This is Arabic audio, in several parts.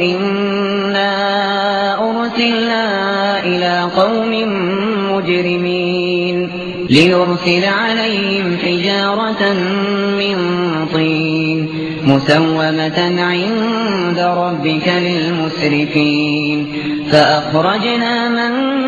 إنا أرسلنا إلى قوم مجرمين ليرسل عليهم حجارة من طين مسومة عند ربك للمسرفين فأخرجنا من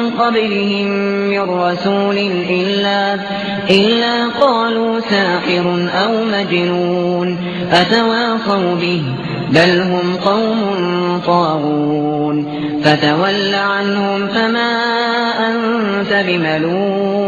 قبلهم من رسول إلا, إلا قالوا ساحر أو مجنون أتواصوا به بل هم قوم طاغون. فتول عنهم فما أنت